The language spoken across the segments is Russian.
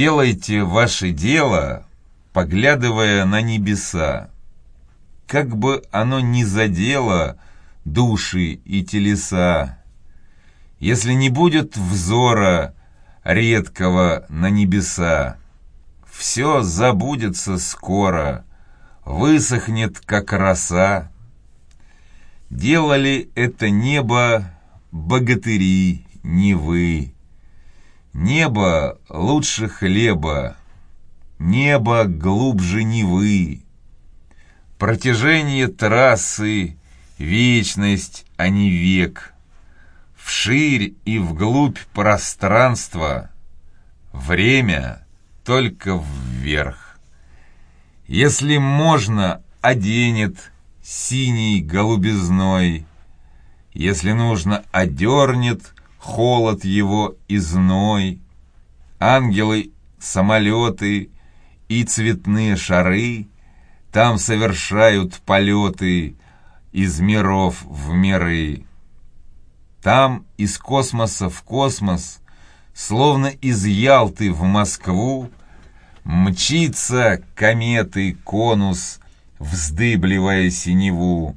Делайте ваше дело, поглядывая на небеса. Как бы оно ни задело души и телеса, если не будет взора редкого на небеса, все забудется скоро, высохнет, как роса. Делали это небо богатыри, не вы. Небо лучше хлеба, небо глубже Невы. Протяжение трассы, вечность, а не век. Вширь и вглубь пространства, время только вверх. Если можно, оденет синий голубизной, Если нужно, одернет холод его и зной. Ангелы, самолеты и цветные шары Там совершают полеты из миров в миры. Там из космоса в космос, словно из Ялты в Москву, Мчится кометы конус, вздыбливая синеву.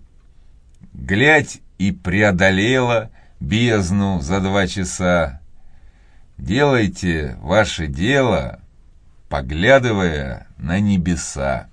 Глядь и преодолела бездну за два часа. Делайте ваше дело, поглядывая на небеса.